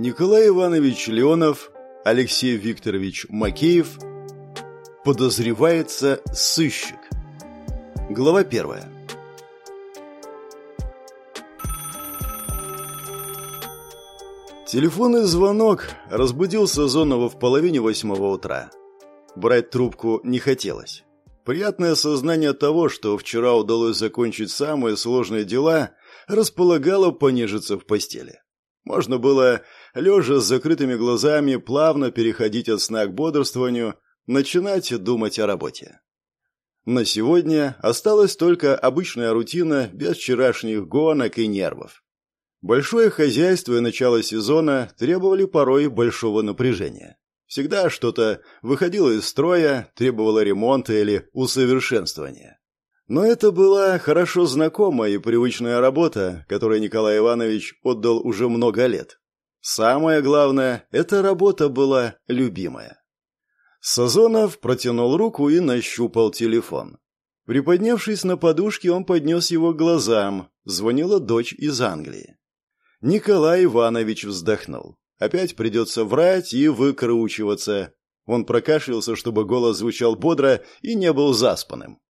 Николай Иванович Леонов, Алексей Викторович Макеев, подозревается сыщик. Глава первая. Телефонный звонок разбудил Сазонова в половине восьмого утра. Брать трубку не хотелось. Приятное сознание того, что вчера удалось закончить самые сложные дела, располагало понежиться в постели. Можно было, лежа с закрытыми глазами, плавно переходить от сна к бодрствованию, начинать думать о работе. На сегодня осталась только обычная рутина без вчерашних гонок и нервов. Большое хозяйство и начало сезона требовали порой большого напряжения. Всегда что-то выходило из строя, требовало ремонта или усовершенствования. Но это была хорошо знакомая и привычная работа, которой Николай Иванович отдал уже много лет. Самое главное, эта работа была любимая. Сазонов протянул руку и нащупал телефон. Приподнявшись на подушке, он поднес его к глазам. Звонила дочь из Англии. Николай Иванович вздохнул. Опять придется врать и выкручиваться. Он прокашлялся, чтобы голос звучал бодро и не был заспанным.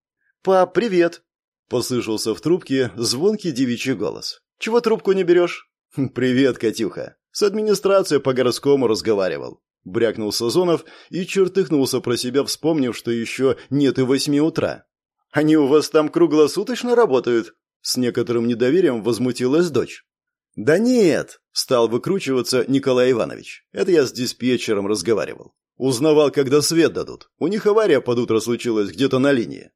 «Пап, привет!» — послышался в трубке звонкий девичий голос. «Чего трубку не берешь?» «Хм, «Привет, Катюха!» С администрацией по городскому разговаривал. Брякнул Сазонов и чертыхнулся про себя, вспомнив, что еще нет и восьми утра. «Они у вас там круглосуточно работают?» С некоторым недоверием возмутилась дочь. «Да нет!» – стал выкручиваться Николай Иванович. «Это я с диспетчером разговаривал. Узнавал, когда свет дадут. У них авария под утро случилась где-то на линии».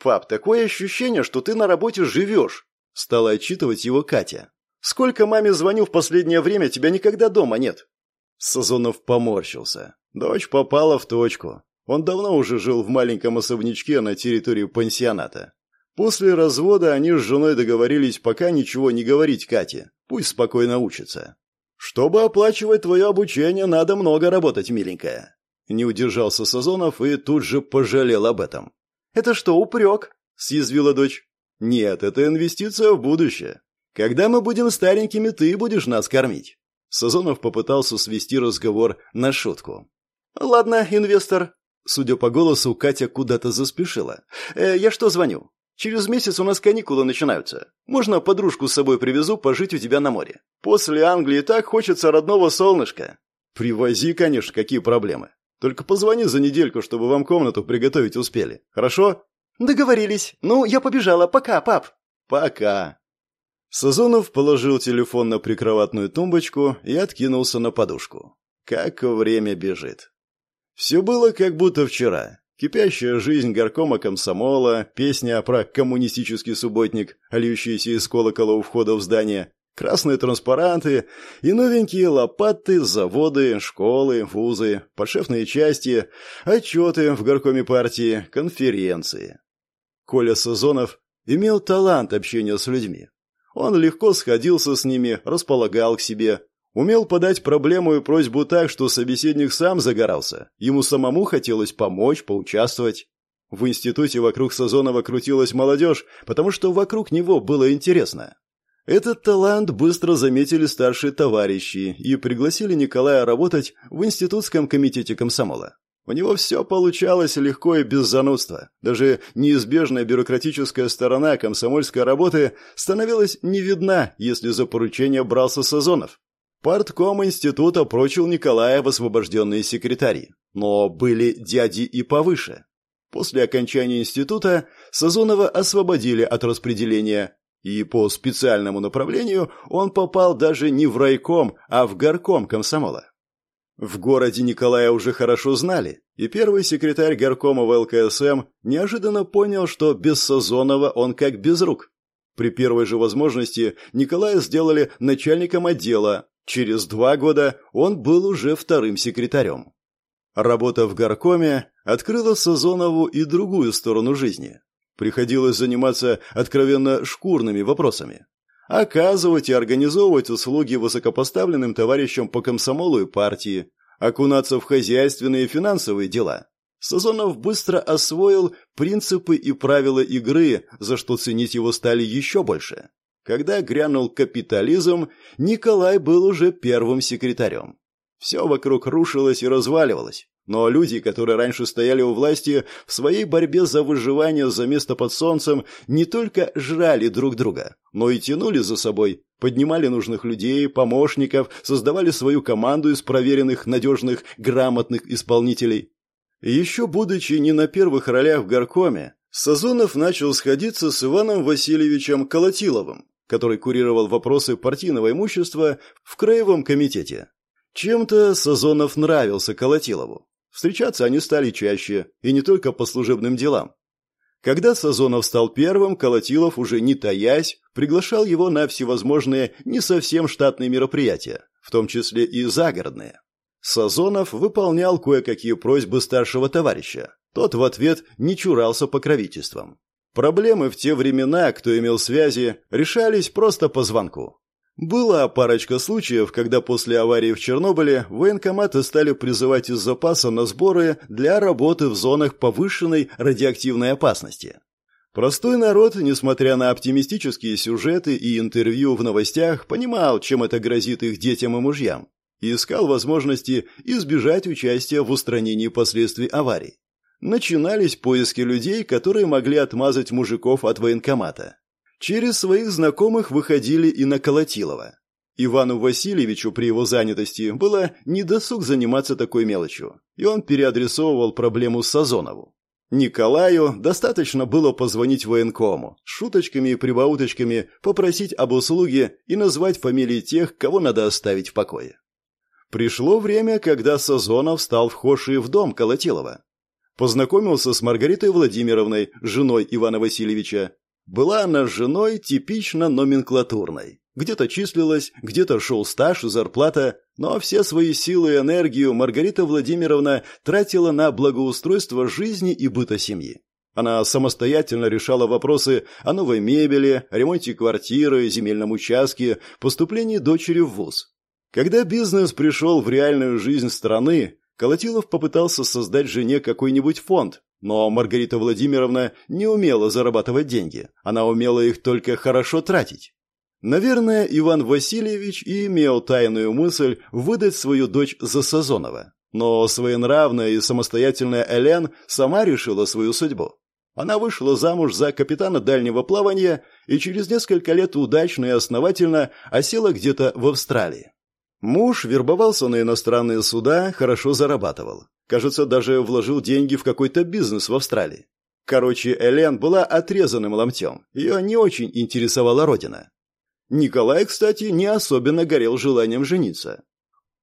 «Пап, такое ощущение, что ты на работе живешь!» – стала отчитывать его Катя. «Сколько маме звоню в последнее время, тебя никогда дома нет!» Сазонов поморщился. Дочь попала в точку. Он давно уже жил в маленьком особнячке на территории пансионата. После развода они с женой договорились пока ничего не говорить Кате, Пусть спокойно учится. Чтобы оплачивать твое обучение, надо много работать, миленькая. Не удержался Сазонов и тут же пожалел об этом. Это что, упрек? Съязвила дочь. Нет, это инвестиция в будущее. Когда мы будем старенькими, ты будешь нас кормить. Сазонов попытался свести разговор на шутку. Ладно, инвестор. Судя по голосу, Катя куда-то заспешила. Э, я что звоню? Через месяц у нас каникулы начинаются. Можно подружку с собой привезу пожить у тебя на море. После Англии так хочется родного солнышка. Привози, конечно, какие проблемы. Только позвони за недельку, чтобы вам комнату приготовить успели. Хорошо? Договорились. Ну, я побежала. Пока, пап. Пока. Сазонов положил телефон на прикроватную тумбочку и откинулся на подушку. Как время бежит. Все было как будто вчера. Кипящая жизнь горкома комсомола, песня про коммунистический субботник, льющиеся из колокола у входа в здание, красные транспаранты и новенькие лопаты, заводы, школы, вузы, подшефные части, отчеты в горкоме партии, конференции. Коля Сазонов имел талант общения с людьми. Он легко сходился с ними, располагал к себе, Умел подать проблему и просьбу так, что собеседник сам загорался. Ему самому хотелось помочь, поучаствовать. В институте вокруг Сазонова крутилась молодежь, потому что вокруг него было интересно. Этот талант быстро заметили старшие товарищи и пригласили Николая работать в институтском комитете комсомола. У него все получалось легко и без занудства. Даже неизбежная бюрократическая сторона комсомольской работы становилась не видна, если за поручение брался Сазонов. Партком института прочил Николая в освобожденные секретари, но были дяди и повыше. После окончания института Сазонова освободили от распределения, и по специальному направлению он попал даже не в райком, а в горком комсомола. В городе Николая уже хорошо знали, и первый секретарь горкома в ЛКСМ неожиданно понял, что без Сазонова он как без рук. При первой же возможности Николая сделали начальником отдела, Через два года он был уже вторым секретарем. Работа в горкоме открыла Сазонову и другую сторону жизни. Приходилось заниматься откровенно шкурными вопросами. Оказывать и организовывать услуги высокопоставленным товарищам по комсомолу и партии, окунаться в хозяйственные и финансовые дела. Сазонов быстро освоил принципы и правила игры, за что ценить его стали еще больше. Когда грянул капитализм, Николай был уже первым секретарем. Все вокруг рушилось и разваливалось. Но люди, которые раньше стояли у власти, в своей борьбе за выживание за место под солнцем не только жрали друг друга, но и тянули за собой, поднимали нужных людей, помощников, создавали свою команду из проверенных, надежных, грамотных исполнителей. Еще будучи не на первых ролях в горкоме, Сазонов начал сходиться с Иваном Васильевичем Колотиловым, который курировал вопросы партийного имущества в Краевом комитете. Чем-то Сазонов нравился Колотилову. Встречаться они стали чаще, и не только по служебным делам. Когда Сазонов стал первым, Колотилов, уже не таясь, приглашал его на всевозможные не совсем штатные мероприятия, в том числе и загородные. Сазонов выполнял кое-какие просьбы старшего товарища. Тот в ответ не чурался покровительством. Проблемы в те времена, кто имел связи, решались просто по звонку. Была парочка случаев, когда после аварии в Чернобыле военкоматы стали призывать из запаса на сборы для работы в зонах повышенной радиоактивной опасности. Простой народ, несмотря на оптимистические сюжеты и интервью в новостях, понимал, чем это грозит их детям и мужьям, и искал возможности избежать участия в устранении последствий аварий. Начинались поиски людей, которые могли отмазать мужиков от военкомата. Через своих знакомых выходили и на Колотилова. Ивану Васильевичу при его занятости было недосуг заниматься такой мелочью, и он переадресовывал проблему Сазонову. Николаю достаточно было позвонить военкому, шуточками и прибауточками попросить об услуге и назвать фамилии тех, кого надо оставить в покое. Пришло время, когда Сазонов стал вхожий в дом Колотилова. Познакомился с Маргаритой Владимировной, женой Ивана Васильевича, была она женой типично номенклатурной. Где-то числилась, где-то шел стаж и зарплата, но все свои силы и энергию Маргарита Владимировна тратила на благоустройство жизни и быта семьи. Она самостоятельно решала вопросы о новой мебели, ремонте квартиры, земельном участке, поступлении дочери в ВУЗ. Когда бизнес пришел в реальную жизнь страны, Колотилов попытался создать жене какой-нибудь фонд, но Маргарита Владимировна не умела зарабатывать деньги, она умела их только хорошо тратить. Наверное, Иван Васильевич и имел тайную мысль выдать свою дочь за Сазонова. Но своенравная и самостоятельная Элен сама решила свою судьбу. Она вышла замуж за капитана дальнего плавания и через несколько лет удачно и основательно осела где-то в Австралии. Муж вербовался на иностранные суда, хорошо зарабатывал. Кажется, даже вложил деньги в какой-то бизнес в Австралии. Короче, Элен была отрезанным ломтем. Ее не очень интересовала родина. Николай, кстати, не особенно горел желанием жениться.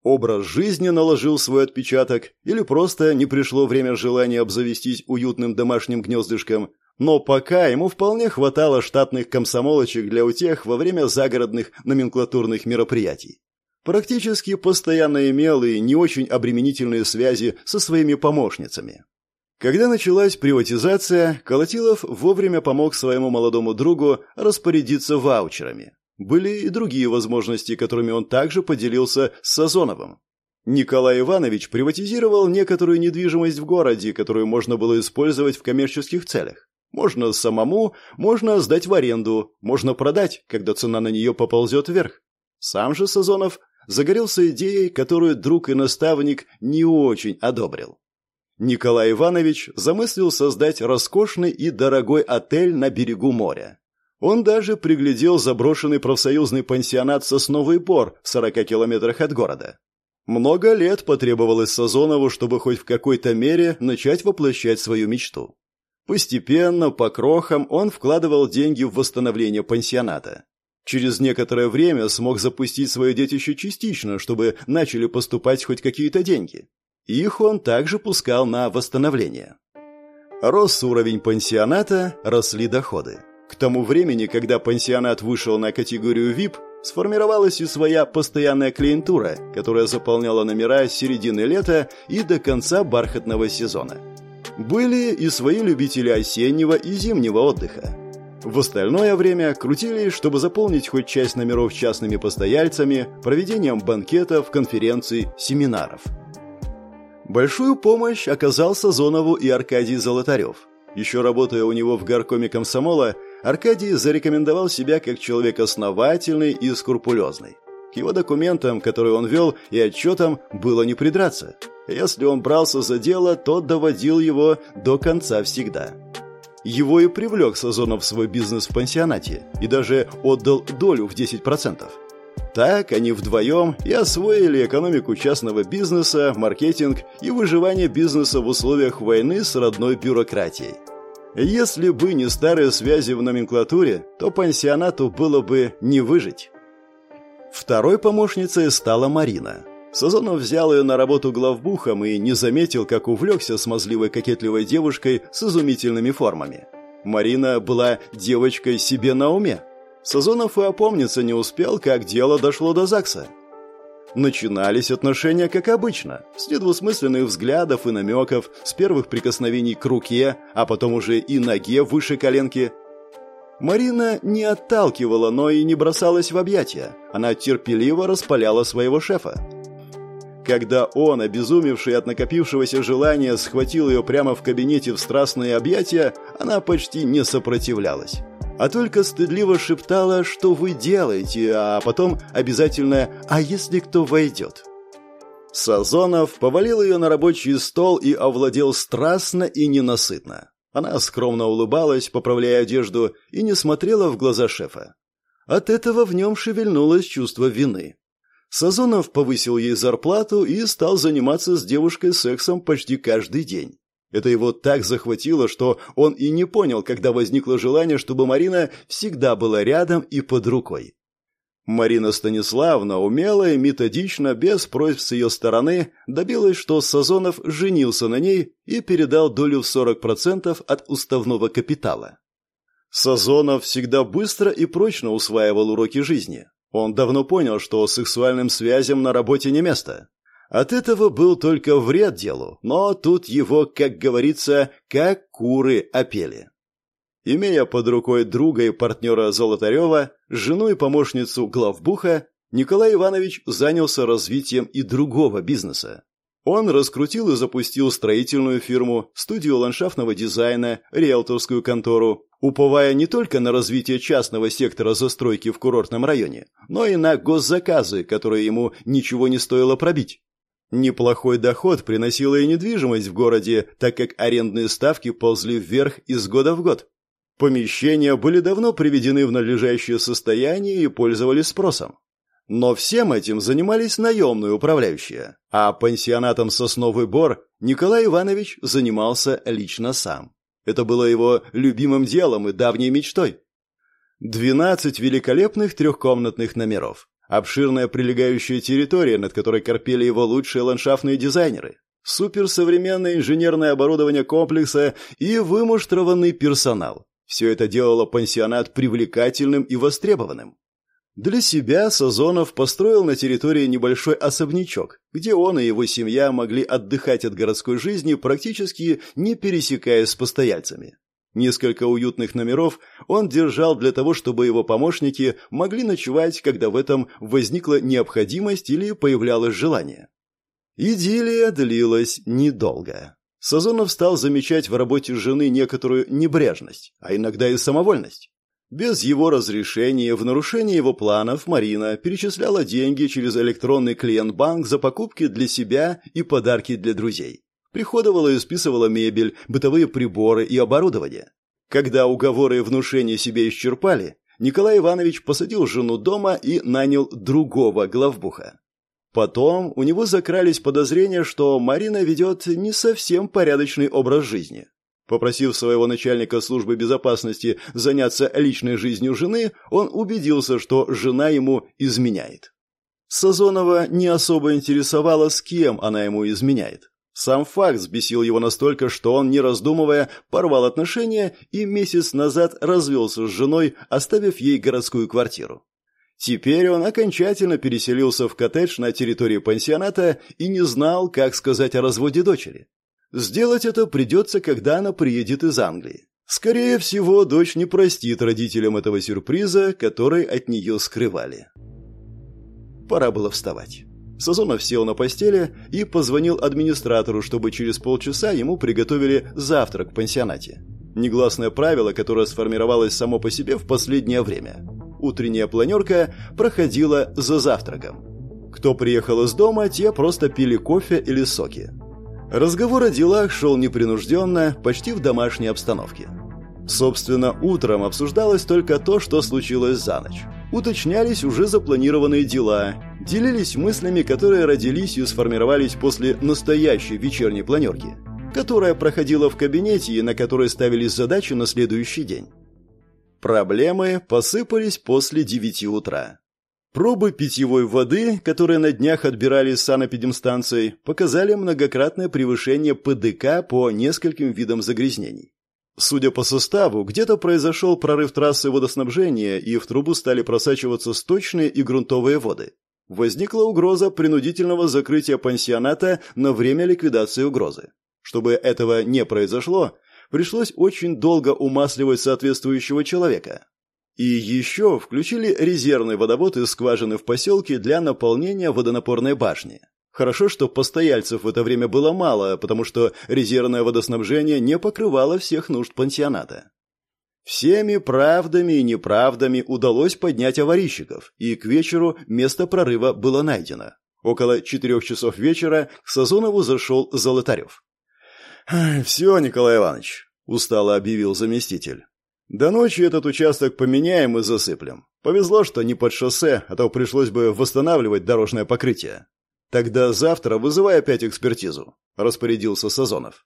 Образ жизни наложил свой отпечаток, или просто не пришло время желания обзавестись уютным домашним гнездышком, но пока ему вполне хватало штатных комсомолочек для утех во время загородных номенклатурных мероприятий практически постоянно имел и не очень обременительные связи со своими помощницами. Когда началась приватизация, Колотилов вовремя помог своему молодому другу распорядиться ваучерами. Были и другие возможности, которыми он также поделился с Сазоновым. Николай Иванович приватизировал некоторую недвижимость в городе, которую можно было использовать в коммерческих целях. Можно самому, можно сдать в аренду, можно продать, когда цена на нее поползет вверх. Сам же Сазонов загорелся идеей, которую друг и наставник не очень одобрил. Николай Иванович замыслил создать роскошный и дорогой отель на берегу моря. Он даже приглядел заброшенный профсоюзный пансионат «Сосновый бор» в 40 километрах от города. Много лет потребовалось Сазонову, чтобы хоть в какой-то мере начать воплощать свою мечту. Постепенно, по крохам, он вкладывал деньги в восстановление пансионата. Через некоторое время смог запустить свое детище частично, чтобы начали поступать хоть какие-то деньги. Их он также пускал на восстановление. Рос уровень пансионата, росли доходы. К тому времени, когда пансионат вышел на категорию VIP, сформировалась и своя постоянная клиентура, которая заполняла номера с середины лета и до конца бархатного сезона. Были и свои любители осеннего и зимнего отдыха. В остальное время крутили, чтобы заполнить хоть часть номеров частными постояльцами, проведением банкетов, конференций, семинаров. Большую помощь оказал Сазонову и Аркадий Золотарев. Еще работая у него в горкоме комсомола, Аркадий зарекомендовал себя как человек основательный и скрупулезный. К его документам, которые он вел, и отчетам было не придраться. Если он брался за дело, то доводил его до конца всегда. Его и привлек Сазонов в свой бизнес в пансионате и даже отдал долю в 10%. Так они вдвоем и освоили экономику частного бизнеса, маркетинг и выживание бизнеса в условиях войны с родной бюрократией. Если бы не старые связи в номенклатуре, то пансионату было бы не выжить. Второй помощницей стала Марина. Сазонов взял ее на работу главбухом и не заметил, как увлекся смазливой кокетливой девушкой с изумительными формами. Марина была девочкой себе на уме. Сазонов и опомниться не успел, как дело дошло до ЗАГСа. Начинались отношения как обычно, с недвусмысленных взглядов и намеков, с первых прикосновений к руке, а потом уже и ноге выше коленки. Марина не отталкивала, но и не бросалась в объятия. Она терпеливо распаляла своего шефа. Когда он, обезумевший от накопившегося желания, схватил ее прямо в кабинете в страстные объятия, она почти не сопротивлялась а только стыдливо шептала, что вы делаете, а потом обязательно «а если кто войдет?». Сазонов повалил ее на рабочий стол и овладел страстно и ненасытно. Она скромно улыбалась, поправляя одежду, и не смотрела в глаза шефа. От этого в нем шевельнулось чувство вины. Сазонов повысил ей зарплату и стал заниматься с девушкой сексом почти каждый день. Это его так захватило, что он и не понял, когда возникло желание, чтобы Марина всегда была рядом и под рукой. Марина Станиславна умело и методично, без просьб с ее стороны, добилась, что Сазонов женился на ней и передал долю в 40% от уставного капитала. Сазонов всегда быстро и прочно усваивал уроки жизни. Он давно понял, что сексуальным связям на работе не место. От этого был только вред делу, но тут его, как говорится, как куры опели. Имея под рукой друга и партнера Золотарева, жену и помощницу главбуха, Николай Иванович занялся развитием и другого бизнеса. Он раскрутил и запустил строительную фирму, студию ландшафтного дизайна, риэлторскую контору, уповая не только на развитие частного сектора застройки в курортном районе, но и на госзаказы, которые ему ничего не стоило пробить. Неплохой доход приносила и недвижимость в городе, так как арендные ставки ползли вверх из года в год. Помещения были давно приведены в надлежащее состояние и пользовались спросом. Но всем этим занимались наемные управляющие, а пансионатом «Сосновый бор» Николай Иванович занимался лично сам. Это было его любимым делом и давней мечтой. Двенадцать великолепных трехкомнатных номеров, Обширная прилегающая территория, над которой корпели его лучшие ландшафтные дизайнеры. Суперсовременное инженерное оборудование комплекса и вымуштрованный персонал. Все это делало пансионат привлекательным и востребованным. Для себя Сазонов построил на территории небольшой особнячок, где он и его семья могли отдыхать от городской жизни, практически не пересекаясь с постояльцами. Несколько уютных номеров он держал для того, чтобы его помощники могли ночевать, когда в этом возникла необходимость или появлялось желание. Идиллия длилась недолго. Сазонов стал замечать в работе жены некоторую небрежность, а иногда и самовольность. Без его разрешения, в нарушение его планов, Марина перечисляла деньги через электронный клиент-банк за покупки для себя и подарки для друзей. Приходовала и списывала мебель, бытовые приборы и оборудование. Когда уговоры и внушения себе исчерпали, Николай Иванович посадил жену дома и нанял другого главбуха. Потом у него закрались подозрения, что Марина ведет не совсем порядочный образ жизни. Попросив своего начальника службы безопасности заняться личной жизнью жены, он убедился, что жена ему изменяет. Сазонова не особо интересовало, с кем она ему изменяет. Сам факт взбесил его настолько, что он, не раздумывая, порвал отношения и месяц назад развелся с женой, оставив ей городскую квартиру. Теперь он окончательно переселился в коттедж на территории пансионата и не знал, как сказать о разводе дочери. Сделать это придется, когда она приедет из Англии. Скорее всего, дочь не простит родителям этого сюрприза, который от нее скрывали. Пора было вставать. Сазонов сел на постели и позвонил администратору, чтобы через полчаса ему приготовили завтрак в пансионате. Негласное правило, которое сформировалось само по себе в последнее время. Утренняя планерка проходила за завтраком. Кто приехал из дома, те просто пили кофе или соки. Разговор о делах шел непринужденно, почти в домашней обстановке. Собственно, утром обсуждалось только то, что случилось за ночь. Уточнялись уже запланированные дела, делились мыслями, которые родились и сформировались после настоящей вечерней планерки, которая проходила в кабинете и на которой ставились задачи на следующий день. Проблемы посыпались после девяти утра. Пробы питьевой воды, которые на днях отбирали с санэпидемстанций, показали многократное превышение ПДК по нескольким видам загрязнений. Судя по составу, где-то произошел прорыв трассы водоснабжения, и в трубу стали просачиваться сточные и грунтовые воды. Возникла угроза принудительного закрытия пансионата на время ликвидации угрозы. Чтобы этого не произошло, пришлось очень долго умасливать соответствующего человека. И еще включили резервный водовод из скважины в поселке для наполнения водонапорной башни. Хорошо, что постояльцев в это время было мало, потому что резервное водоснабжение не покрывало всех нужд пансионата. Всеми правдами и неправдами удалось поднять аварийщиков, и к вечеру место прорыва было найдено. Около четырех часов вечера к Сазонову зашел Золотарев. «Все, Николай Иванович», — устало объявил заместитель. «До ночи этот участок поменяем и засыплем. Повезло, что не под шоссе, а то пришлось бы восстанавливать дорожное покрытие». «Тогда завтра вызывай опять экспертизу», — распорядился Сазонов.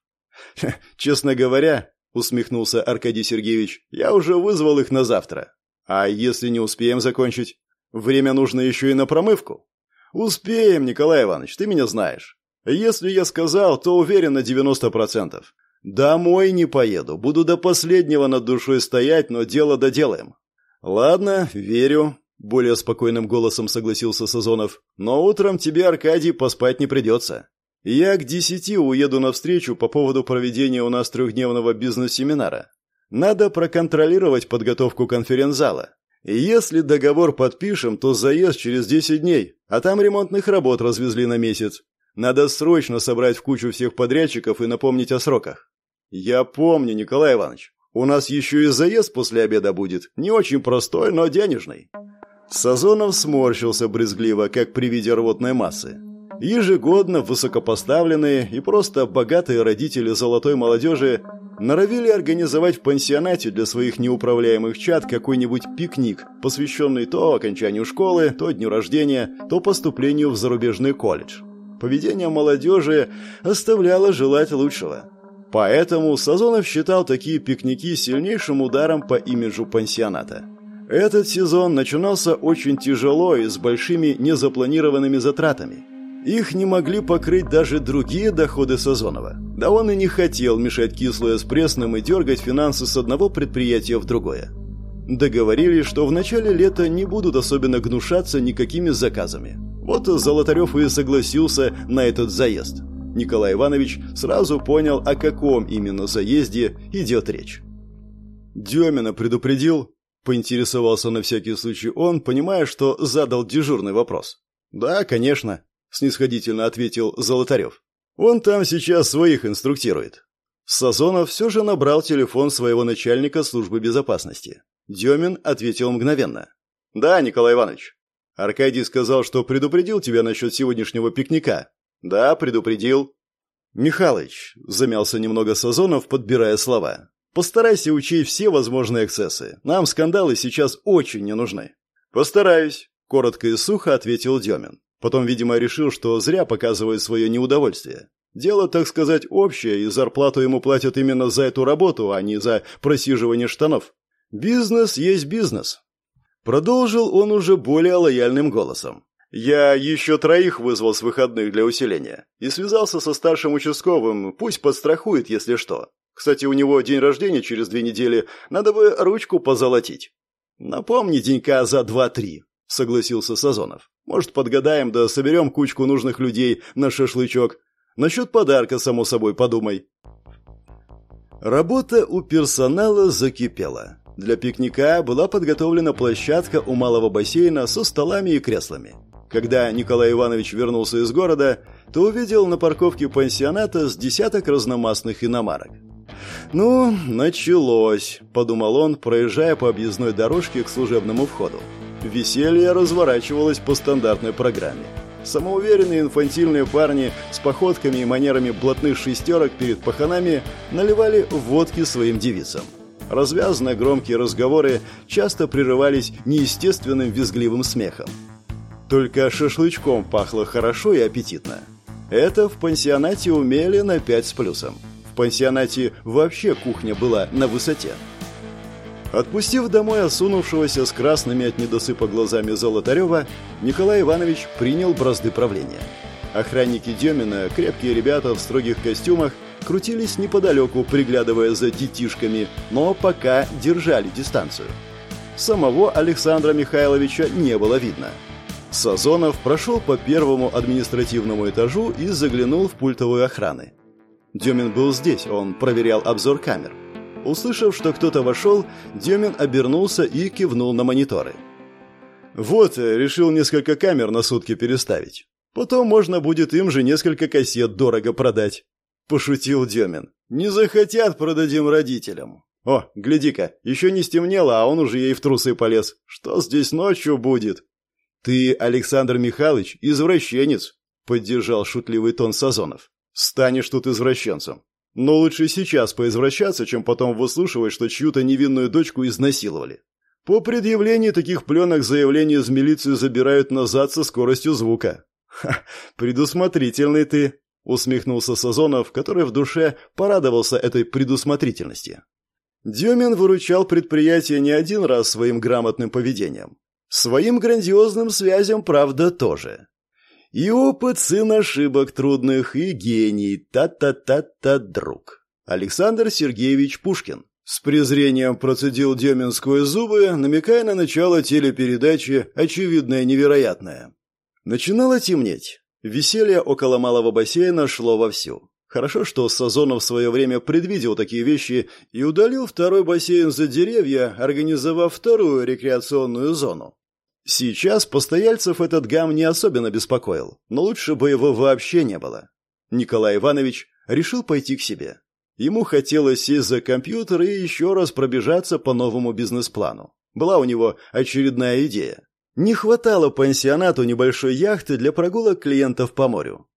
«Честно говоря», — усмехнулся Аркадий Сергеевич, — «я уже вызвал их на завтра. А если не успеем закончить? Время нужно еще и на промывку». «Успеем, Николай Иванович, ты меня знаешь. Если я сказал, то уверен на 90%. Домой не поеду, буду до последнего над душой стоять, но дело доделаем». «Ладно, верю», — более спокойным голосом согласился Сазонов. «Но утром тебе, Аркадий, поспать не придется. Я к десяти уеду навстречу по поводу проведения у нас трехдневного бизнес-семинара. Надо проконтролировать подготовку конференц-зала. Если договор подпишем, то заезд через десять дней, а там ремонтных работ развезли на месяц. Надо срочно собрать в кучу всех подрядчиков и напомнить о сроках. Я помню, Николай Иванович. У нас еще и заезд после обеда будет. Не очень простой, но денежный. Сазонов сморщился брезгливо, как при виде рвотной массы. Ежегодно высокопоставленные и просто богатые родители золотой молодежи норовили организовать в пансионате для своих неуправляемых чад какой-нибудь пикник, посвященный то окончанию школы, то дню рождения, то поступлению в зарубежный колледж поведение молодежи оставляло желать лучшего. Поэтому Сазонов считал такие пикники сильнейшим ударом по имиджу пансионата. Этот сезон начинался очень тяжело и с большими незапланированными затратами. Их не могли покрыть даже другие доходы Сазонова. Да он и не хотел мешать кислое с пресным и дергать финансы с одного предприятия в другое. Договорились, что в начале лета не будут особенно гнушаться никакими заказами. Вот Золотарев и согласился на этот заезд. Николай Иванович сразу понял, о каком именно заезде идет речь. Демина предупредил, поинтересовался на всякий случай он, понимая, что задал дежурный вопрос. «Да, конечно», — снисходительно ответил Золотарев. «Он там сейчас своих инструктирует». Сазонов все же набрал телефон своего начальника службы безопасности. Демин ответил мгновенно. «Да, Николай Иванович». Аркадий сказал, что предупредил тебя насчет сегодняшнего пикника. Да, предупредил. Михалыч, замялся немного Сазонов, подбирая слова. Постарайся учесть все возможные эксцессы. Нам скандалы сейчас очень не нужны. Постараюсь, коротко и сухо ответил Демин. Потом, видимо, решил, что зря показывает свое неудовольствие. Дело, так сказать, общее, и зарплату ему платят именно за эту работу, а не за просиживание штанов. Бизнес есть бизнес. Продолжил он уже более лояльным голосом. «Я еще троих вызвал с выходных для усиления и связался со старшим участковым, пусть подстрахует, если что. Кстати, у него день рождения через две недели, надо бы ручку позолотить». «Напомни денька за два-три», — согласился Сазонов. «Может, подгадаем, да соберем кучку нужных людей на шашлычок. Насчет подарка, само собой, подумай». Работа у персонала закипела. Для пикника была подготовлена площадка у малого бассейна со столами и креслами. Когда Николай Иванович вернулся из города, то увидел на парковке пансионата с десяток разномастных иномарок. «Ну, началось», — подумал он, проезжая по объездной дорожке к служебному входу. Веселье разворачивалось по стандартной программе. Самоуверенные инфантильные парни с походками и манерами блатных шестерок перед паханами наливали водки своим девицам. Развязанные громкие разговоры часто прерывались неестественным визгливым смехом. Только шашлычком пахло хорошо и аппетитно. Это в пансионате умели на пять с плюсом. В пансионате вообще кухня была на высоте. Отпустив домой осунувшегося с красными от недосыпа глазами Золотарева, Николай Иванович принял бразды правления. Охранники Демина, крепкие ребята в строгих костюмах, крутились неподалеку, приглядывая за детишками, но пока держали дистанцию. Самого Александра Михайловича не было видно. Сазонов прошел по первому административному этажу и заглянул в пультовую охраны. Демин был здесь, он проверял обзор камер. Услышав, что кто-то вошел, Демин обернулся и кивнул на мониторы. «Вот, решил несколько камер на сутки переставить. Потом можно будет им же несколько кассет дорого продать». Пошутил Демин. «Не захотят, продадим родителям». «О, гляди-ка, еще не стемнело, а он уже ей в трусы полез. Что здесь ночью будет?» «Ты, Александр Михайлович, извращенец», — поддержал шутливый тон Сазонов. «Станешь тут извращенцем. Но лучше сейчас поизвращаться, чем потом выслушивать, что чью-то невинную дочку изнасиловали. По предъявлении таких пленок заявления из милиции забирают назад со скоростью звука. «Ха, предусмотрительный ты», — усмехнулся Сазонов, который в душе порадовался этой предусмотрительности. Дюмин выручал предприятие не один раз своим грамотным поведением. Своим грандиозным связям, правда, тоже. И опыт сын ошибок трудных, и гений, та-та-та-та, друг. Александр Сергеевич Пушкин. С презрением процедил Демин сквозь зубы, намекая на начало телепередачи «Очевидное невероятное». Начинало темнеть. Веселье около малого бассейна шло вовсю. Хорошо, что Сазонов в свое время предвидел такие вещи и удалил второй бассейн за деревья, организовав вторую рекреационную зону. Сейчас постояльцев этот гам не особенно беспокоил, но лучше бы его вообще не было. Николай Иванович решил пойти к себе. Ему хотелось сесть за компьютер и еще раз пробежаться по новому бизнес-плану. Была у него очередная идея. Не хватало пансионату небольшой яхты для прогулок клиентов по морю.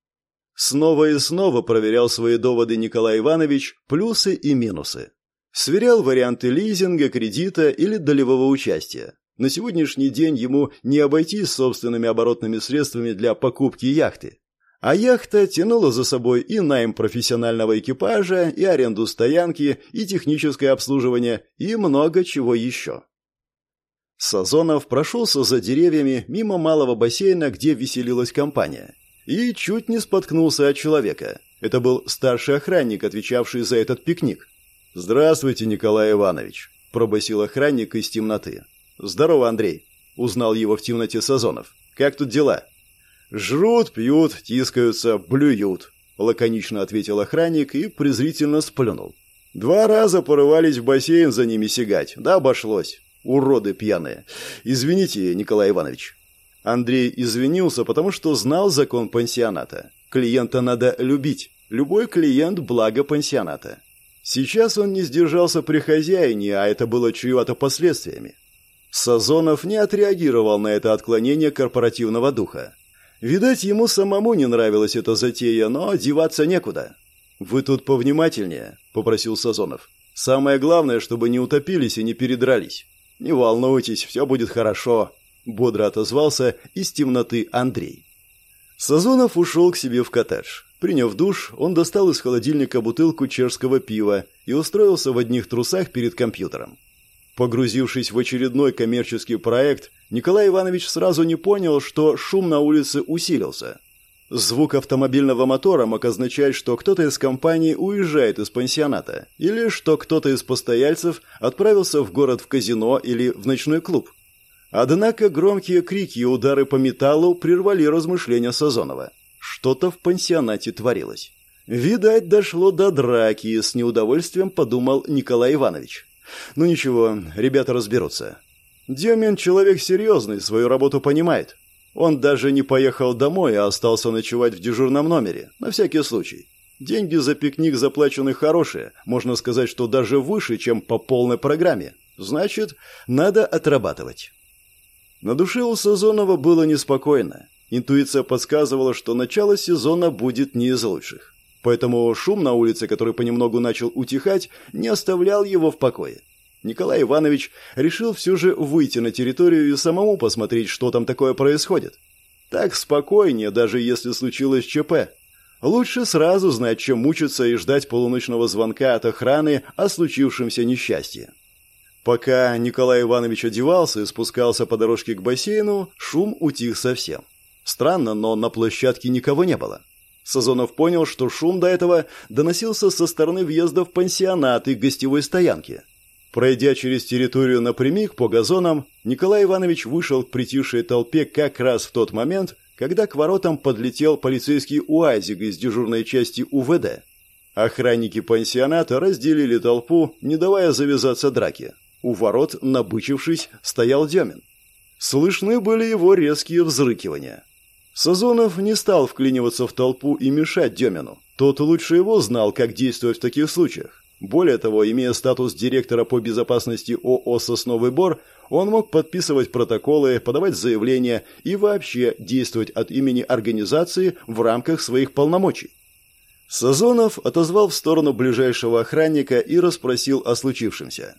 Снова и снова проверял свои доводы Николай Иванович, плюсы и минусы. Сверял варианты лизинга, кредита или долевого участия. На сегодняшний день ему не обойтись собственными оборотными средствами для покупки яхты. А яхта тянула за собой и найм профессионального экипажа, и аренду стоянки, и техническое обслуживание, и много чего еще. Сазонов прошелся за деревьями мимо малого бассейна, где веселилась компания, и чуть не споткнулся от человека. Это был старший охранник, отвечавший за этот пикник. «Здравствуйте, Николай Иванович», – пробасил охранник из темноты. «Здорово, Андрей!» — узнал его в темноте Сазонов. «Как тут дела?» «Жрут, пьют, тискаются, блюют», — лаконично ответил охранник и презрительно сплюнул. «Два раза порывались в бассейн за ними сигать, да обошлось. Уроды пьяные. Извините, Николай Иванович». Андрей извинился, потому что знал закон пансионата. Клиента надо любить. Любой клиент – благо пансионата. Сейчас он не сдержался при хозяине, а это было чревато последствиями. Сазонов не отреагировал на это отклонение корпоративного духа. Видать, ему самому не нравилась эта затея, но деваться некуда. «Вы тут повнимательнее», — попросил Сазонов. «Самое главное, чтобы не утопились и не передрались». «Не волнуйтесь, все будет хорошо», — бодро отозвался из темноты Андрей. Сазонов ушел к себе в коттедж. Приняв душ, он достал из холодильника бутылку чешского пива и устроился в одних трусах перед компьютером. Погрузившись в очередной коммерческий проект, Николай Иванович сразу не понял, что шум на улице усилился. Звук автомобильного мотора мог означать, что кто-то из компании уезжает из пансионата, или что кто-то из постояльцев отправился в город в казино или в ночной клуб. Однако громкие крики и удары по металлу прервали размышления Сазонова. Что-то в пансионате творилось. Видать, дошло до драки, с неудовольствием подумал Николай Иванович. Ну ничего, ребята разберутся. Демин человек серьезный, свою работу понимает. Он даже не поехал домой, а остался ночевать в дежурном номере, на всякий случай. Деньги за пикник заплачены хорошие, можно сказать, что даже выше, чем по полной программе. Значит, надо отрабатывать. На душе у Сазонова было неспокойно. Интуиция подсказывала, что начало сезона будет не из лучших. Поэтому шум на улице, который понемногу начал утихать, не оставлял его в покое. Николай Иванович решил все же выйти на территорию и самому посмотреть, что там такое происходит. Так спокойнее, даже если случилось ЧП. Лучше сразу знать, чем мучиться и ждать полуночного звонка от охраны о случившемся несчастье. Пока Николай Иванович одевался и спускался по дорожке к бассейну, шум утих совсем. Странно, но на площадке никого не было. Сазонов понял, что шум до этого доносился со стороны въезда в пансионат и гостевой стоянки. Пройдя через территорию напрямик по газонам, Николай Иванович вышел к притихшей толпе как раз в тот момент, когда к воротам подлетел полицейский УАЗик из дежурной части УВД. Охранники пансионата разделили толпу, не давая завязаться драке. У ворот, набычившись, стоял Демин. Слышны были его резкие взрыкивания. Сазонов не стал вклиниваться в толпу и мешать Демину. Тот лучше его знал, как действовать в таких случаях. Более того, имея статус директора по безопасности ООО «Сосновый Бор», он мог подписывать протоколы, подавать заявления и вообще действовать от имени организации в рамках своих полномочий. Сазонов отозвал в сторону ближайшего охранника и расспросил о случившемся.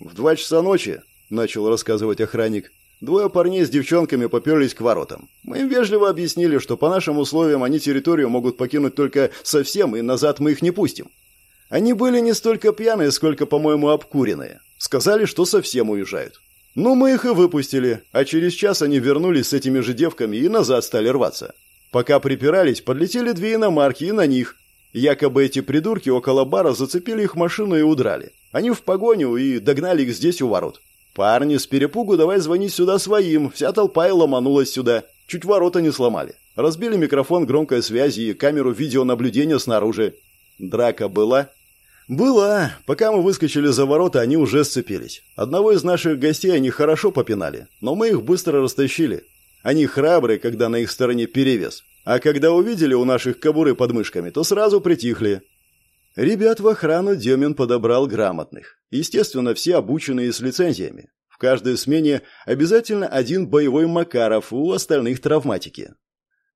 «В два часа ночи», — начал рассказывать охранник, Двое парней с девчонками поперлись к воротам. Мы им вежливо объяснили, что по нашим условиям они территорию могут покинуть только совсем, и назад мы их не пустим. Они были не столько пьяные, сколько, по-моему, обкуренные. Сказали, что совсем уезжают. Ну, мы их и выпустили, а через час они вернулись с этими же девками и назад стали рваться. Пока припирались, подлетели две иномарки и на них. Якобы эти придурки около бара зацепили их машину и удрали. Они в погоню и догнали их здесь у ворот. Парни с перепугу давай звонить сюда своим, вся толпа и ломанулась сюда. Чуть ворота не сломали. Разбили микрофон громкой связи и камеру видеонаблюдения снаружи. Драка была? Была. Пока мы выскочили за ворота, они уже сцепились. Одного из наших гостей они хорошо попинали, но мы их быстро растащили. Они храбрые, когда на их стороне перевес. А когда увидели у наших кобуры под мышками, то сразу притихли. Ребят в охрану Демин подобрал грамотных. Естественно, все обученные с лицензиями. В каждой смене обязательно один боевой Макаров, у остальных травматики.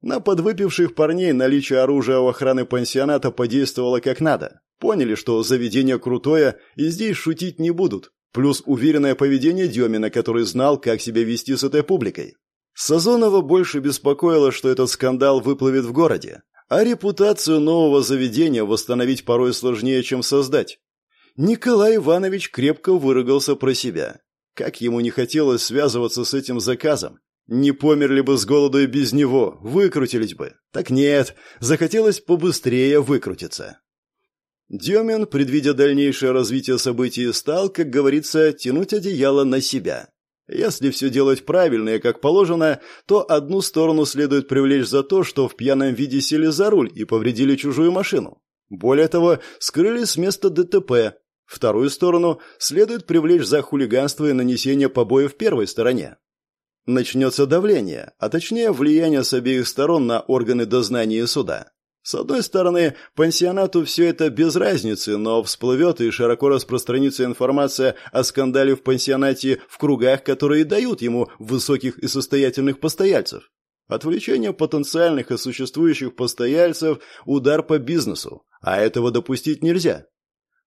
На подвыпивших парней наличие оружия у охраны пансионата подействовало как надо. Поняли, что заведение крутое, и здесь шутить не будут. Плюс уверенное поведение Демина, который знал, как себя вести с этой публикой. Сазонова больше беспокоило, что этот скандал выплывет в городе, а репутацию нового заведения восстановить порой сложнее, чем создать. Николай Иванович крепко выругался про себя. Как ему не хотелось связываться с этим заказом. Не померли бы с голоду и без него, выкрутились бы. Так нет, захотелось побыстрее выкрутиться. Демин, предвидя дальнейшее развитие событий, стал, как говорится, тянуть одеяло на себя. Если все делать правильно и как положено, то одну сторону следует привлечь за то, что в пьяном виде сели за руль и повредили чужую машину. Более того, скрыли с места ДТП. Вторую сторону следует привлечь за хулиганство и нанесение побоев первой стороне. Начнется давление, а точнее влияние с обеих сторон на органы дознания и суда. С одной стороны, пансионату все это без разницы, но всплывет и широко распространится информация о скандале в пансионате в кругах, которые дают ему высоких и состоятельных постояльцев. Отвлечение потенциальных и существующих постояльцев – удар по бизнесу, а этого допустить нельзя.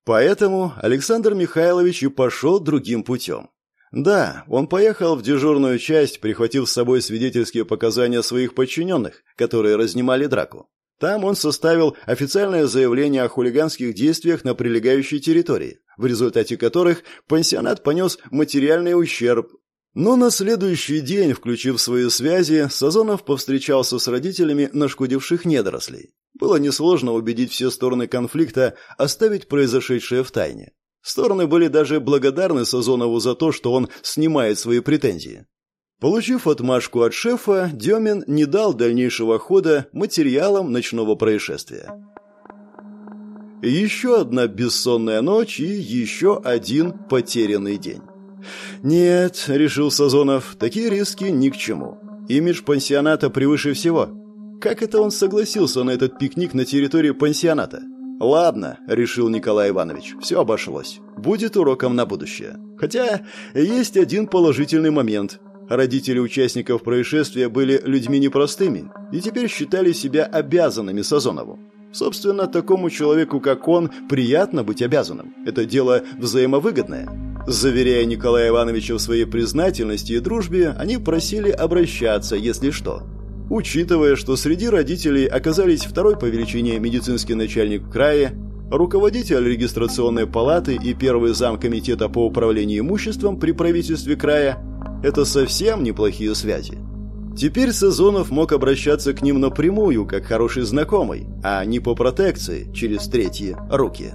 Поэтому Александр Михайлович и пошел другим путем. Да, он поехал в дежурную часть, прихватив с собой свидетельские показания своих подчиненных, которые разнимали драку. Там он составил официальное заявление о хулиганских действиях на прилегающей территории, в результате которых пансионат понес материальный ущерб. Но на следующий день, включив свои связи, Сазонов повстречался с родителями нашкодивших недорослей. Было несложно убедить все стороны конфликта оставить произошедшее в тайне. Стороны были даже благодарны Сазонову за то, что он снимает свои претензии. Получив отмашку от шефа, Демин не дал дальнейшего хода материалам ночного происшествия. Еще одна бессонная ночь и еще один потерянный день. «Нет», — решил Сазонов, — «такие риски ни к чему. Имидж пансионата превыше всего. Как это он согласился на этот пикник на территории пансионата? «Ладно», — решил Николай Иванович, — «все обошлось. Будет уроком на будущее. Хотя есть один положительный момент. Родители участников происшествия были людьми непростыми и теперь считали себя обязанными Сазонову. Собственно, такому человеку, как он, приятно быть обязанным. Это дело взаимовыгодное. Заверяя Николая Ивановича в своей признательности и дружбе, они просили обращаться, если что. Учитывая, что среди родителей оказались второй по величине медицинский начальник в крае, руководитель регистрационной палаты и первый зам комитета по управлению имуществом при правительстве края, это совсем неплохие связи. Теперь Сазонов мог обращаться к ним напрямую, как хороший знакомый, а не по протекции через третьи руки.